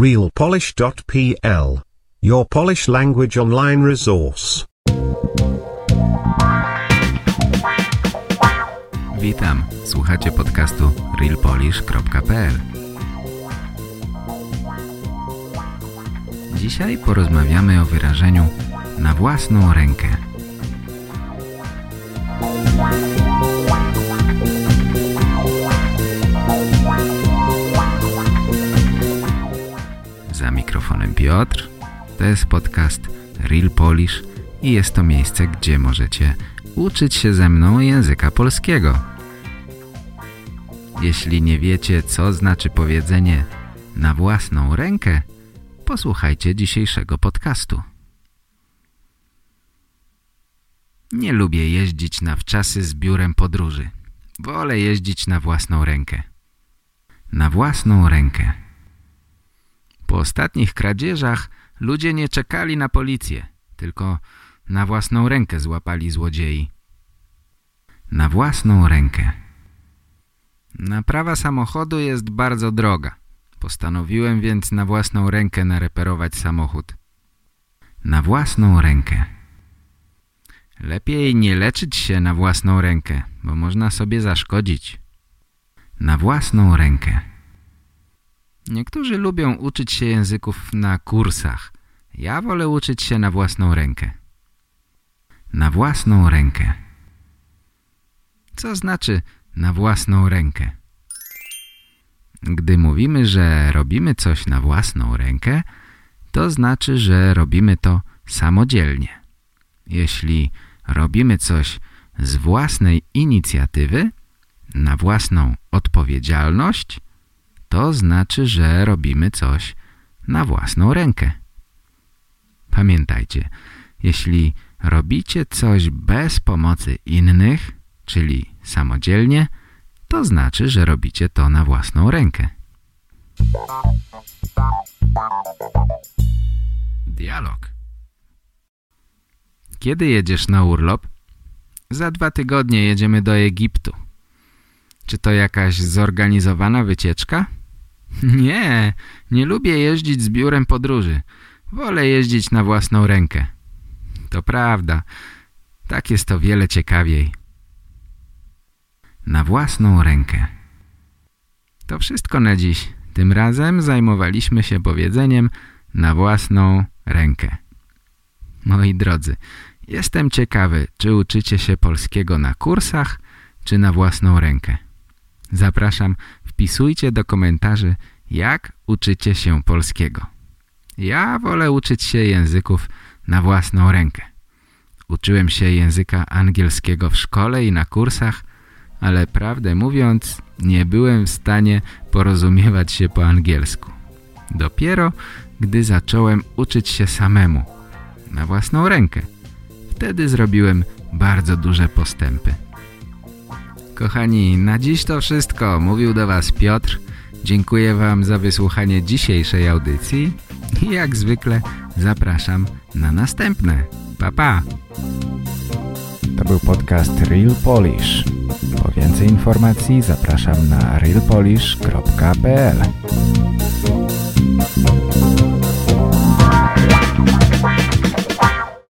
realpolish.pl. Your Polish language online resource. Witam, słuchacie podcastu realpolish.pl Dzisiaj porozmawiamy o wyrażeniu na własną rękę. Za mikrofonem Piotr. To jest podcast Real Polish i jest to miejsce, gdzie możecie uczyć się ze mną języka polskiego. Jeśli nie wiecie, co znaczy powiedzenie na własną rękę, posłuchajcie dzisiejszego podcastu. Nie lubię jeździć na wczasy z biurem podróży. Wolę jeździć na własną rękę. Na własną rękę. Po ostatnich kradzieżach ludzie nie czekali na policję, tylko na własną rękę złapali złodziei. Na własną rękę. Naprawa samochodu jest bardzo droga. Postanowiłem więc na własną rękę nareperować samochód. Na własną rękę. Lepiej nie leczyć się na własną rękę, bo można sobie zaszkodzić. Na własną rękę. Niektórzy lubią uczyć się języków na kursach. Ja wolę uczyć się na własną rękę. Na własną rękę. Co znaczy na własną rękę? Gdy mówimy, że robimy coś na własną rękę, to znaczy, że robimy to samodzielnie. Jeśli robimy coś z własnej inicjatywy, na własną odpowiedzialność, to znaczy, że robimy coś na własną rękę. Pamiętajcie, jeśli robicie coś bez pomocy innych, czyli samodzielnie, to znaczy, że robicie to na własną rękę. Dialog. Kiedy jedziesz na urlop? Za dwa tygodnie jedziemy do Egiptu. Czy to jakaś zorganizowana wycieczka? Nie, nie lubię jeździć z biurem podróży. Wolę jeździć na własną rękę. To prawda. Tak jest to wiele ciekawiej. Na własną rękę. To wszystko na dziś. Tym razem zajmowaliśmy się powiedzeniem na własną rękę. Moi drodzy, jestem ciekawy, czy uczycie się polskiego na kursach, czy na własną rękę. Zapraszam, wpisujcie do komentarzy, jak uczycie się polskiego. Ja wolę uczyć się języków na własną rękę. Uczyłem się języka angielskiego w szkole i na kursach, ale prawdę mówiąc nie byłem w stanie porozumiewać się po angielsku. Dopiero gdy zacząłem uczyć się samemu, na własną rękę, wtedy zrobiłem bardzo duże postępy. Kochani, na dziś to wszystko. Mówił do Was Piotr. Dziękuję Wam za wysłuchanie dzisiejszej audycji i jak zwykle zapraszam na następne. Pa, pa! To był podcast Real Polish. Po więcej informacji zapraszam na realpolish.pl